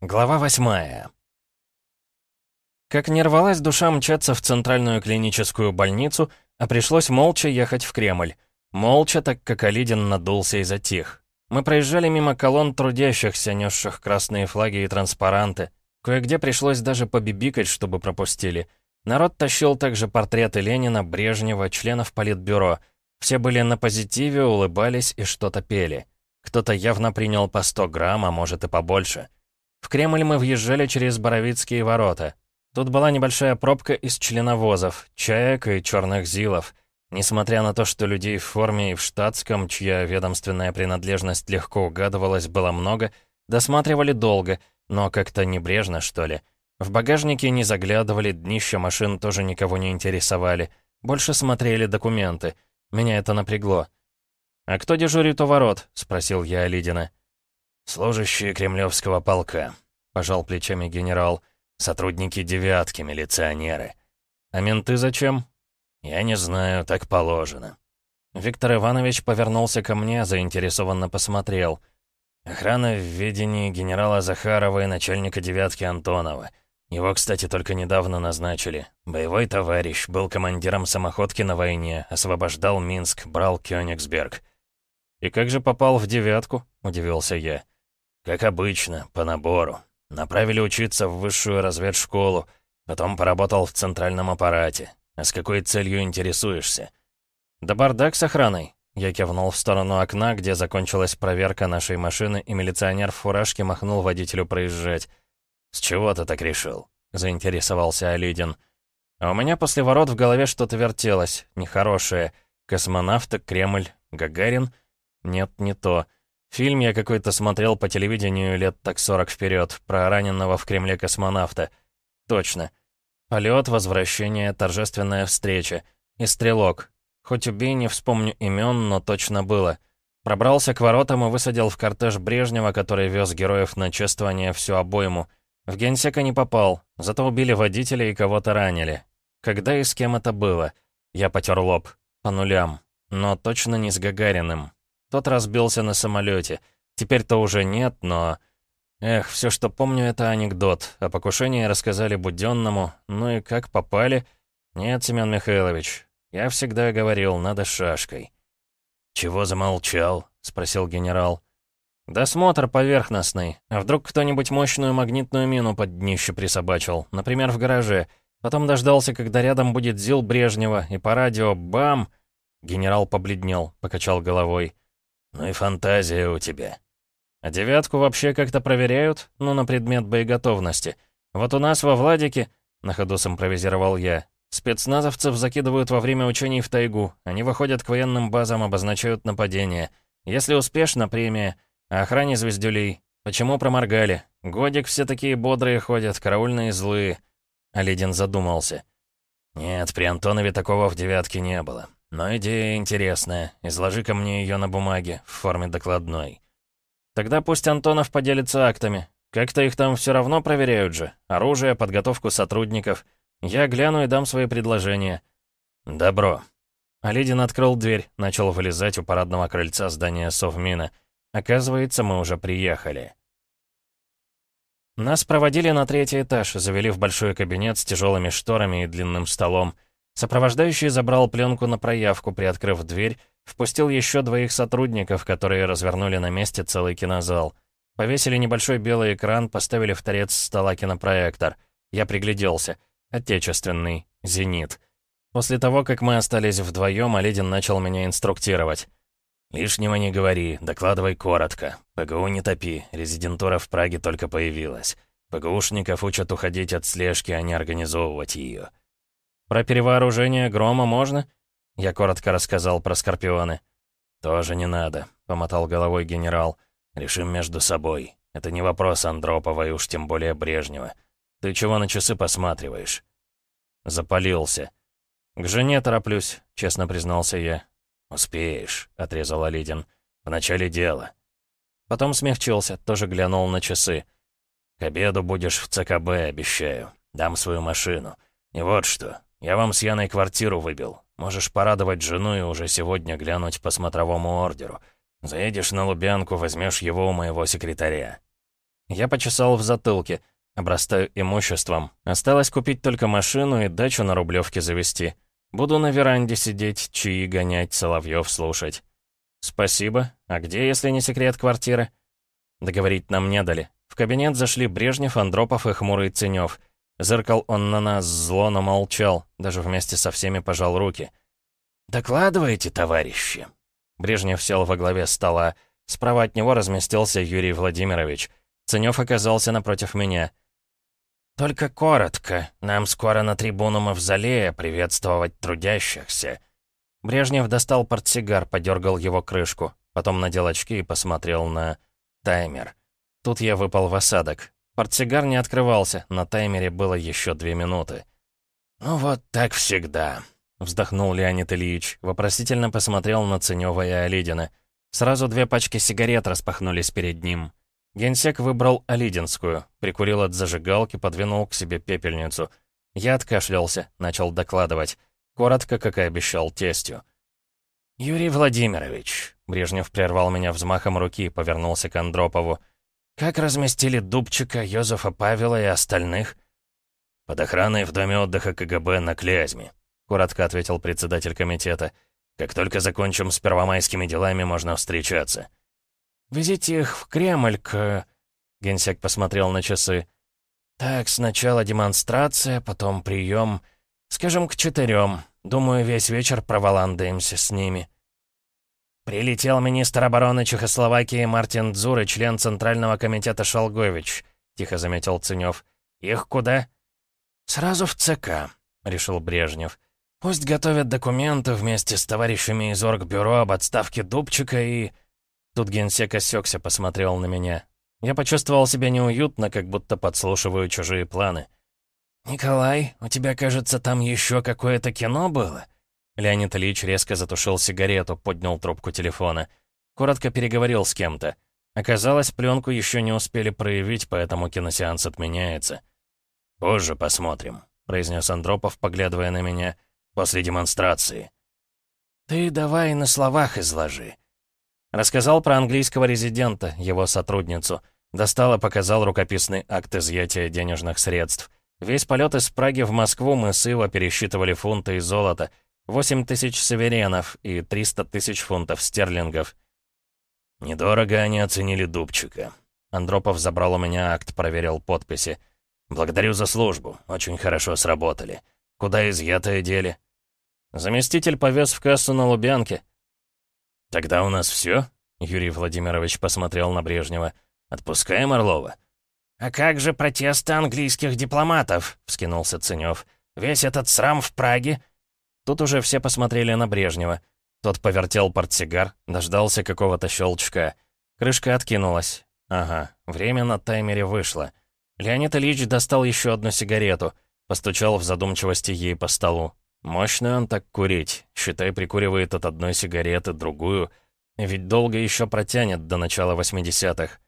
Глава восьмая. Как не рвалась душа мчаться в центральную клиническую больницу, а пришлось молча ехать в Кремль. Молча, так как Алидин надулся и затих. Мы проезжали мимо колонн трудящихся, несших красные флаги и транспаранты. Кое-где пришлось даже побибикать, чтобы пропустили. Народ тащил также портреты Ленина, Брежнева, членов Политбюро. Все были на позитиве, улыбались и что-то пели. Кто-то явно принял по 100 грамм, а может и побольше. В Кремль мы въезжали через Боровицкие ворота. Тут была небольшая пробка из членовозов, чаек и черных зилов. Несмотря на то, что людей в форме и в штатском, чья ведомственная принадлежность легко угадывалась, было много, досматривали долго, но как-то небрежно, что ли. В багажнике не заглядывали, днища машин тоже никого не интересовали. Больше смотрели документы. Меня это напрягло. «А кто дежурит у ворот?» — спросил я Алидина. «Служащие кремлевского полка», — пожал плечами генерал. «Сотрудники девятки, милиционеры». «А менты зачем?» «Я не знаю, так положено». Виктор Иванович повернулся ко мне, заинтересованно посмотрел. «Охрана в ведении генерала Захарова и начальника девятки Антонова. Его, кстати, только недавно назначили. Боевой товарищ, был командиром самоходки на войне, освобождал Минск, брал Кёнигсберг». «И как же попал в девятку?» — удивился я. Как обычно, по набору. Направили учиться в высшую разведшколу, потом поработал в центральном аппарате. А с какой целью интересуешься? Да бардак с охраной. Я кивнул в сторону окна, где закончилась проверка нашей машины, и милиционер в фуражке махнул водителю проезжать. «С чего ты так решил?» — заинтересовался Алидин. А у меня после ворот в голове что-то вертелось, нехорошее. Космонавты, Кремль, Гагарин? Нет, не то. Фильм я какой-то смотрел по телевидению лет так сорок вперед, про раненого в Кремле космонавта. Точно. Полет, возвращение, торжественная встреча. И стрелок. Хоть убей, не вспомню имен, но точно было. Пробрался к воротам и высадил в кортеж Брежнева, который вез героев на чествование всю обойму. В генсека не попал, зато убили водителя и кого-то ранили. Когда и с кем это было? Я потер лоб. По нулям. Но точно не с Гагариным. Тот разбился на самолете. Теперь-то уже нет, но... Эх, все, что помню, это анекдот. О покушении рассказали Буденному. Ну и как попали? Нет, Семен Михайлович. Я всегда говорил, надо шашкой. «Чего замолчал?» — спросил генерал. «Досмотр поверхностный. А вдруг кто-нибудь мощную магнитную мину под днище присобачил? Например, в гараже. Потом дождался, когда рядом будет ЗИЛ Брежнева, и по радио «Бам!» Генерал побледнел, покачал головой. «Ну и фантазия у тебя». «А девятку вообще как-то проверяют? Ну, на предмет боеготовности. Вот у нас во Владике...» — на ходу симпровизировал я. «Спецназовцев закидывают во время учений в тайгу. Они выходят к военным базам, обозначают нападение. Если успешно, премия. А охране звездюлей. Почему проморгали? Годик все такие бодрые ходят, караульные злые». Алидин задумался. «Нет, при Антонове такого в девятке не было. Но идея интересная. Изложи-ка мне ее на бумаге, в форме докладной. Тогда пусть Антонов поделится актами. Как-то их там все равно проверяют же. Оружие, подготовку сотрудников. Я гляну и дам свои предложения. Добро. Алидин открыл дверь, начал вылезать у парадного крыльца здания Совмина. Оказывается, мы уже приехали. Нас проводили на третий этаж, завели в большой кабинет с тяжелыми шторами и длинным столом. Сопровождающий забрал пленку на проявку, приоткрыв дверь, впустил еще двоих сотрудников, которые развернули на месте целый кинозал. Повесили небольшой белый экран, поставили в торец стола кинопроектор. Я пригляделся. Отечественный. «Зенит». После того, как мы остались вдвоем, Оледин начал меня инструктировать. «Лишнего не говори, докладывай коротко. ПГУ не топи, резидентура в Праге только появилась. ПГУшников учат уходить от слежки, а не организовывать ее. «Про перевооружение грома можно?» Я коротко рассказал про скорпионы. «Тоже не надо», — помотал головой генерал. «Решим между собой. Это не вопрос Андропова и уж тем более Брежнева. Ты чего на часы посматриваешь?» Запалился. «К жене тороплюсь», — честно признался я. «Успеешь», — отрезал Алидин. «В начале дела». Потом смягчился, тоже глянул на часы. «К обеду будешь в ЦКБ, обещаю. Дам свою машину. И вот что, я вам с Яной квартиру выбил. Можешь порадовать жену и уже сегодня глянуть по смотровому ордеру. Заедешь на Лубянку, возьмешь его у моего секретаря». Я почесал в затылке. Обрастаю имуществом. Осталось купить только машину и дачу на Рублевке завести. Буду на веранде сидеть, чаи гонять, соловьев слушать. Спасибо. А где, если не секрет, квартиры? Договорить нам не дали. В кабинет зашли Брежнев, Андропов и хмурый Ценёв. Зыркал он на нас зло, но молчал, даже вместе со всеми пожал руки. «Докладывайте, товарищи!» Брежнев сел во главе стола. Справа от него разместился Юрий Владимирович. Ценёв оказался напротив меня. «Только коротко. Нам скоро на трибуну Мавзолея приветствовать трудящихся». Брежнев достал портсигар, подергал его крышку, потом надел очки и посмотрел на таймер. Тут я выпал в осадок. Портсигар не открывался, на таймере было еще две минуты. «Ну вот так всегда», — вздохнул Леонид Ильич, вопросительно посмотрел на Ценёва и Олидина. Сразу две пачки сигарет распахнулись перед ним. Генсек выбрал Олидинскую, прикурил от зажигалки, подвинул к себе пепельницу. Я откашлялся, начал докладывать. Коротко, как и обещал тестю. «Юрий Владимирович», — Брежнев прервал меня взмахом руки повернулся к Андропову. «Как разместили Дубчика, Йозефа Павела и остальных?» «Под охраной в доме отдыха КГБ на Клязьме», — коротко ответил председатель комитета. «Как только закончим с первомайскими делами, можно встречаться». «Везите их в Кремль к...» Генсек посмотрел на часы. «Так, сначала демонстрация, потом прием. Скажем, к четырем. Думаю, весь вечер проволандаемся с ними». «Прилетел министр обороны Чехословакии Мартин Дзур и член Центрального комитета Шалгович», — тихо заметил Ценёв. «Их куда?» «Сразу в ЦК», — решил Брежнев. «Пусть готовят документы вместе с товарищами из Оргбюро об отставке Дубчика и...» Тут генсек осекся, посмотрел на меня. Я почувствовал себя неуютно, как будто подслушиваю чужие планы. «Николай, у тебя, кажется, там еще какое-то кино было?» Леонид Ильич резко затушил сигарету, поднял трубку телефона. Коротко переговорил с кем-то. Оказалось, пленку еще не успели проявить, поэтому киносеанс отменяется. «Позже посмотрим», — произнес Андропов, поглядывая на меня. «После демонстрации». «Ты давай на словах изложи». Рассказал про английского резидента, его сотрудницу. Достал и показал рукописный акт изъятия денежных средств. Весь полет из Праги в Москву мы с Ива пересчитывали фунты и золото — 8 тысяч саверенов и 300 тысяч фунтов стерлингов. Недорого они оценили Дубчика. Андропов забрал у меня акт, проверил подписи. «Благодарю за службу. Очень хорошо сработали. Куда изъятое дели?» «Заместитель повез в кассу на Лубянке». «Тогда у нас все?» Юрий Владимирович посмотрел на Брежнева. «Отпускаем Орлова?» «А как же протесты английских дипломатов?» — вскинулся Ценёв. «Весь этот срам в Праге Тут уже все посмотрели на Брежнева. Тот повертел портсигар, дождался какого-то щелчка. Крышка откинулась. Ага, время на таймере вышло. Леонид Ильич достал еще одну сигарету, постучал в задумчивости ей по столу. Мощный он так курить. Считай, прикуривает от одной сигареты другую. Ведь долго еще протянет до начала 80-х.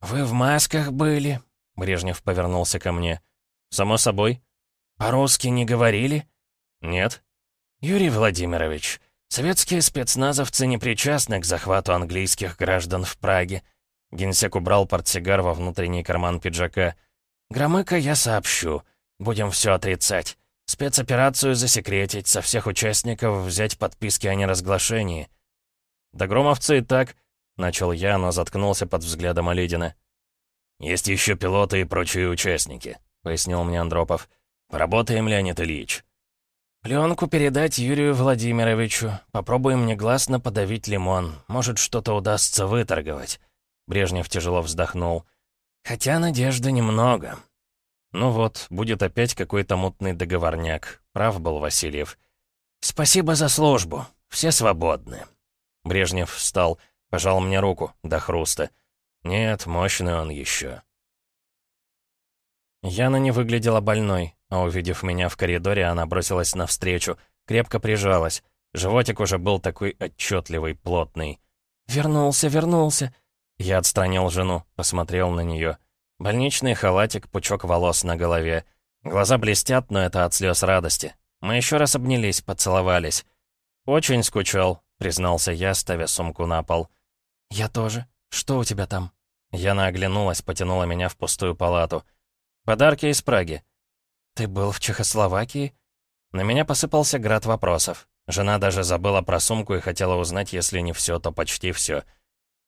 «Вы в масках были?» Брежнев повернулся ко мне. «Само собой». «По-русски не говорили?» «Нет». «Юрий Владимирович, советские спецназовцы не причастны к захвату английских граждан в Праге». Генсек убрал портсигар во внутренний карман пиджака. «Громыко я сообщу. Будем все отрицать. Спецоперацию засекретить, со всех участников взять подписки о неразглашении». «Да громовцы и так», — начал я, но заткнулся под взглядом Оледина. «Есть еще пилоты и прочие участники», — пояснил мне Андропов. «Поработаем, Леонид Ильич». «Пленку передать Юрию Владимировичу. Попробуем негласно подавить лимон. Может, что-то удастся выторговать». Брежнев тяжело вздохнул. «Хотя надежды немного». Ну вот, будет опять какой-то мутный договорняк. Прав был Васильев. «Спасибо за службу. Все свободны». Брежнев встал, пожал мне руку до хруста. «Нет, мощный он еще». Яна не выглядела больной. Увидев меня в коридоре, она бросилась навстречу, крепко прижалась. Животик уже был такой отчетливый, плотный. «Вернулся, вернулся!» Я отстранил жену, посмотрел на нее. Больничный халатик, пучок волос на голове. Глаза блестят, но это от слез радости. Мы еще раз обнялись, поцеловались. «Очень скучал», — признался я, ставя сумку на пол. «Я тоже. Что у тебя там?» Яна оглянулась, потянула меня в пустую палату. «Подарки из Праги». «Ты был в Чехословакии?» На меня посыпался град вопросов. Жена даже забыла про сумку и хотела узнать, если не все, то почти все.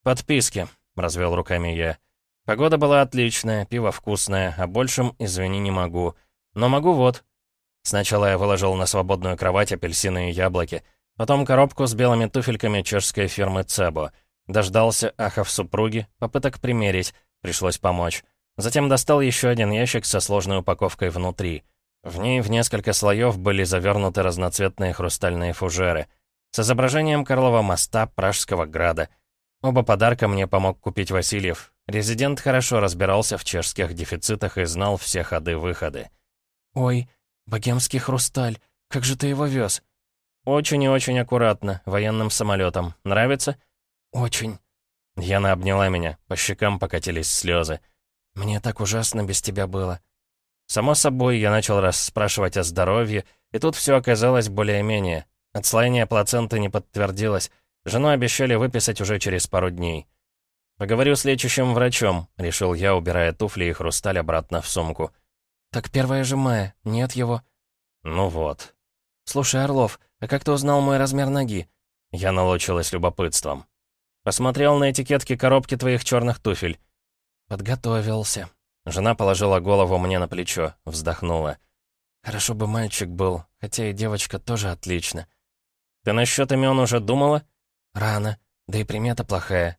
«Подписки», — развел руками я. «Погода была отличная, пиво вкусное, а большим, извини, не могу. Но могу вот». Сначала я выложил на свободную кровать апельсины и яблоки, потом коробку с белыми туфельками чешской фирмы Цебо. Дождался ахов супруги, попыток примерить, пришлось помочь. Затем достал еще один ящик со сложной упаковкой внутри — в ней в несколько слоев были завернуты разноцветные хрустальные фужеры с изображением Карлова моста, Пражского града. Оба подарка мне помог купить Васильев. Резидент хорошо разбирался в чешских дефицитах и знал все ходы-выходы. «Ой, богемский хрусталь, как же ты его вез?» «Очень и очень аккуратно, военным самолетом. Нравится?» «Очень». Яна обняла меня, по щекам покатились слезы. «Мне так ужасно без тебя было. Само собой, я начал расспрашивать о здоровье, и тут все оказалось более-менее. Отслоение плаценты не подтвердилось. Жену обещали выписать уже через пару дней. «Поговорю с лечащим врачом», — решил я, убирая туфли и хрусталь обратно в сумку. «Так первое же мая, нет его?» «Ну вот». «Слушай, Орлов, а как ты узнал мой размер ноги?» Я налочилась любопытством. «Посмотрел на этикетки коробки твоих черных туфель». «Подготовился», Жена положила голову мне на плечо, вздохнула. «Хорошо бы мальчик был, хотя и девочка тоже отлично». «Ты насчет имен уже думала?» «Рано, да и примета плохая».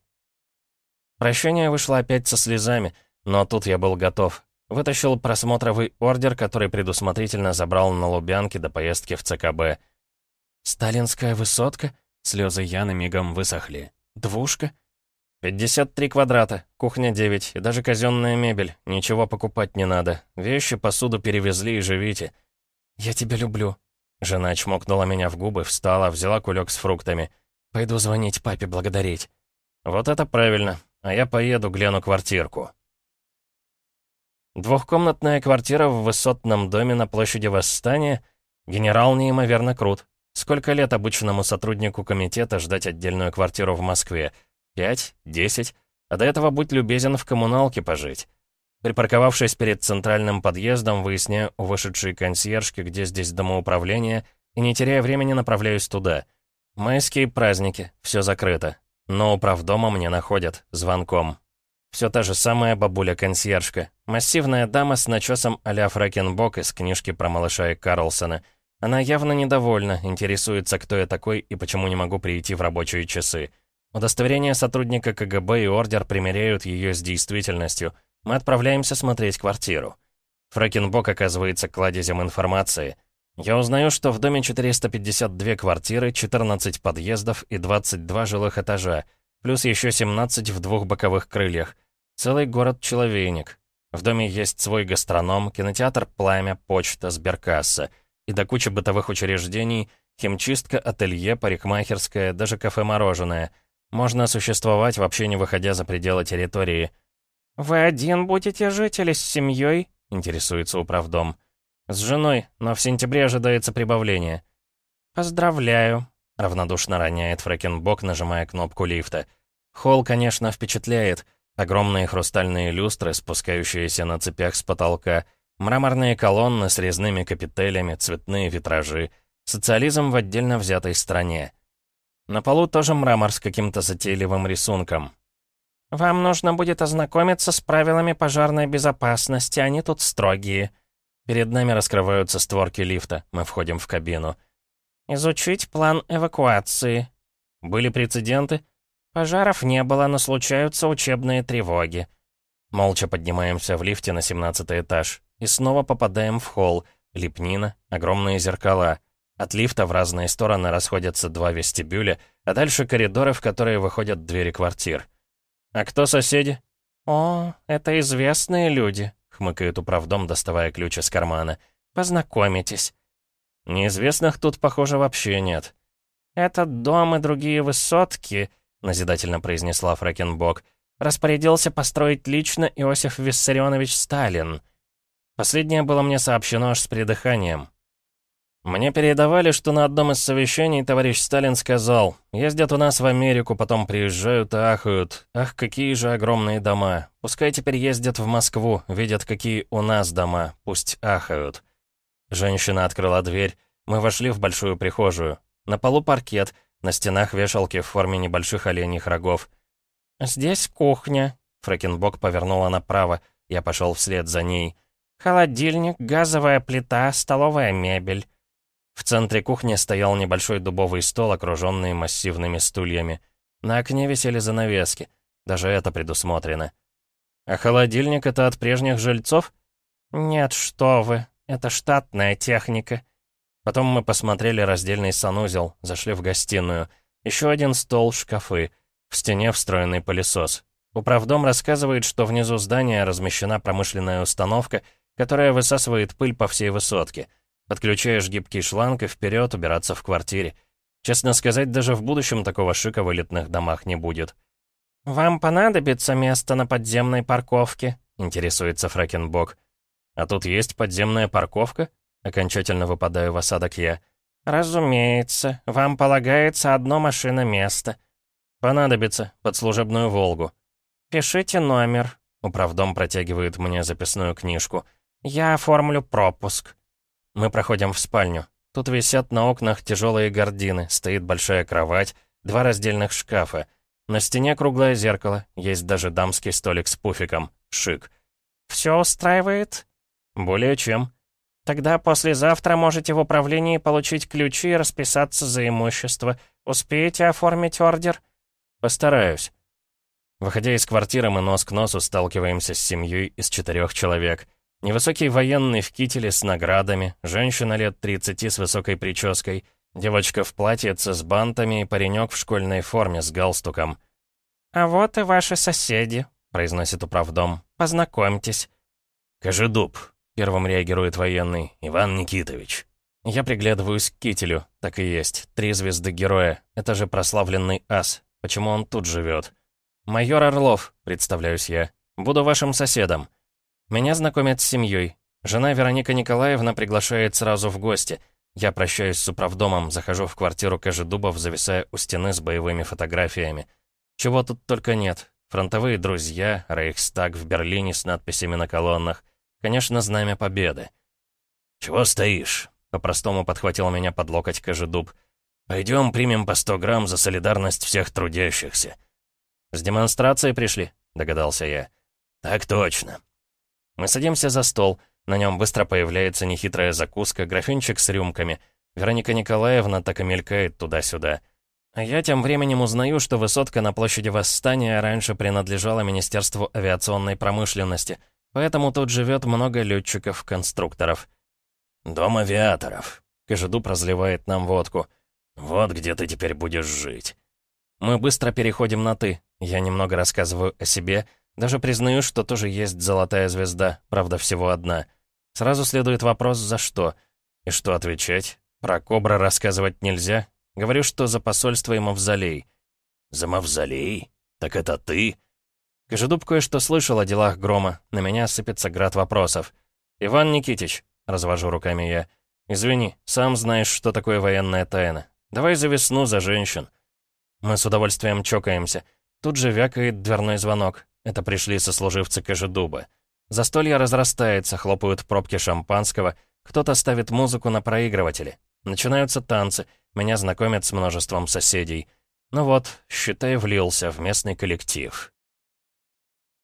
Прощение вышло опять со слезами, но тут я был готов. Вытащил просмотровый ордер, который предусмотрительно забрал на Лубянке до поездки в ЦКБ. «Сталинская высотка?» Слезы Яны мигом высохли. «Двушка?» 53 квадрата, кухня 9, и даже казенная мебель. Ничего покупать не надо. Вещи, посуду перевезли и живите. Я тебя люблю. Жена чмокнула меня в губы, встала, взяла кулек с фруктами. Пойду звонить папе благодарить. Вот это правильно. А я поеду, гляну квартирку. Двухкомнатная квартира в высотном доме на площади Восстания. Генерал неимоверно крут. Сколько лет обычному сотруднику комитета ждать отдельную квартиру в Москве? Пять? Десять? А до этого будь любезен в коммуналке пожить. Припарковавшись перед центральным подъездом, выясняю у вышедшей консьержки, где здесь домоуправление, и не теряя времени направляюсь туда. Майские праздники, все закрыто. Но управдома мне находят, звонком. Все та же самая бабуля-консьержка. Массивная дама с начесом а-ля Фрэкенбок из книжки про малыша и Карлсона. Она явно недовольна, интересуется, кто я такой и почему не могу прийти в рабочие часы. Удостоверение сотрудника КГБ и ордер примеряют ее с действительностью. Мы отправляемся смотреть квартиру. Фрэкенбок оказывается кладезем информации. Я узнаю, что в доме 452 квартиры, 14 подъездов и 22 жилых этажа, плюс еще 17 в двух боковых крыльях. Целый город-человейник. В доме есть свой гастроном, кинотеатр «Пламя», почта, сберкасса. И до кучи бытовых учреждений, химчистка, ателье, парикмахерская, даже кафе-мороженое — можно существовать, вообще не выходя за пределы территории. «Вы один будете жить или с семьей?» — интересуется управдом. «С женой, но в сентябре ожидается прибавление». «Поздравляю», — равнодушно роняет Фрэкенбок, нажимая кнопку лифта. Холл, конечно, впечатляет. Огромные хрустальные люстры, спускающиеся на цепях с потолка, мраморные колонны с резными капителями, цветные витражи. Социализм в отдельно взятой стране. На полу тоже мрамор с каким-то затейливым рисунком. «Вам нужно будет ознакомиться с правилами пожарной безопасности, они тут строгие». Перед нами раскрываются створки лифта, мы входим в кабину. «Изучить план эвакуации». Были прецеденты? Пожаров не было, но случаются учебные тревоги. Молча поднимаемся в лифте на 17 этаж. И снова попадаем в холл. Лепнина, огромные зеркала. От лифта в разные стороны расходятся два вестибюля, а дальше коридоры, в которые выходят двери квартир. «А кто соседи?» «О, это известные люди», — хмыкает управдом, доставая ключ из кармана. «Познакомитесь». «Неизвестных тут, похоже, вообще нет». «Этот дом и другие высотки», — назидательно произнесла Фрэкенбок, «распорядился построить лично Иосиф Виссарионович Сталин». Последнее было мне сообщено аж с придыханием. Мне передавали, что на одном из совещаний товарищ Сталин сказал, ездят у нас в Америку, потом приезжают и ахают. Ах, какие же огромные дома. Пускай теперь ездят в Москву, видят, какие у нас дома, пусть ахают. Женщина открыла дверь. Мы вошли в большую прихожую. На полу паркет, на стенах вешалки в форме небольших оленьих рогов. «Здесь кухня», — Фрэкенбок повернула направо. Я пошел вслед за ней. «Холодильник, газовая плита, столовая мебель». В центре кухни стоял небольшой дубовый стол, окруженный массивными стульями. На окне висели занавески. Даже это предусмотрено. «А холодильник — это от прежних жильцов?» «Нет, что вы, это штатная техника». Потом мы посмотрели раздельный санузел, зашли в гостиную. Еще один стол, шкафы. В стене встроенный пылесос. Управдом рассказывает, что внизу здания размещена промышленная установка, которая высасывает пыль по всей высотке. Подключаешь гибкий шланг и вперед убираться в квартире. Честно сказать, даже в будущем такого шика в элитных домах не будет. «Вам понадобится место на подземной парковке?» — интересуется Фрэкенбок. «А тут есть подземная парковка?» Окончательно выпадаю в осадок я. «Разумеется. Вам полагается одно машиноместо». «Понадобится. Под служебную «Волгу». «Пишите номер». Управдом протягивает мне записную книжку. «Я оформлю пропуск». Мы проходим в спальню. Тут висят на окнах тяжелые гардины, стоит большая кровать, два раздельных шкафа. На стене круглое зеркало, есть даже дамский столик с пуфиком. Шик. «Все устраивает?» «Более чем». «Тогда послезавтра можете в управлении получить ключи и расписаться за имущество. Успеете оформить ордер?» «Постараюсь». Выходя из квартиры, мы нос к носу сталкиваемся с семьей из четырех человек. Невысокий военный в кителе с наградами, женщина лет 30 с высокой прической, девочка в платьице с бантами и паренек в школьной форме с галстуком. «А вот и ваши соседи», — произносит управдом. «Познакомьтесь». «Кожедуб», — первым реагирует военный, Иван Никитович. Я приглядываюсь к кителю. Так и есть. Три звезды героя. Это же прославленный ас. Почему он тут живет? «Майор Орлов», — представляюсь я. «Буду вашим соседом». Меня знакомят с семьей. Жена Вероника Николаевна приглашает сразу в гости. Я прощаюсь с управдомом, захожу в квартиру Кожедубов, зависая у стены с боевыми фотографиями. Чего тут только нет. Фронтовые друзья, Рейхстаг в Берлине с надписями на колоннах. Конечно, знамя победы. «Чего стоишь?» — по-простому подхватил меня под локоть Кожедуб. «Пойдем примем по 100 грамм за солидарность всех трудящихся». «С демонстрацией пришли?» — догадался я. «Так точно. Мы садимся за стол. На нем быстро появляется нехитрая закуска, графинчик с рюмками. Вероника Николаевна так и мелькает туда-сюда. А я тем временем узнаю, что высотка на площади Восстания раньше принадлежала Министерству авиационной промышленности, поэтому тут живет много летчиков-конструкторов. «Дом авиаторов», — Кожедуб разливает нам водку. «Вот где ты теперь будешь жить». Мы быстро переходим на «ты». Я немного рассказываю о себе, даже признаю, что тоже есть золотая звезда, правда, всего одна. Сразу следует вопрос, за что? И что отвечать? Про Кобра рассказывать нельзя. Говорю, что за посольство и мавзолей. «За мавзолей? Так это ты?» Кожедуб кое-что слышал о делах Грома. На меня сыпется град вопросов. «Иван Никитич», — развожу руками я, — «извини, сам знаешь, что такое военная тайна. Давай за весну, за женщин». Мы с удовольствием чокаемся. Тут же вякает дверной звонок. Это пришли сослуживцы Кожедуба. Застолье разрастается, хлопают пробки шампанского, кто-то ставит музыку на проигрыватели. Начинаются танцы, меня знакомят с множеством соседей. Ну вот, считай, влился в местный коллектив.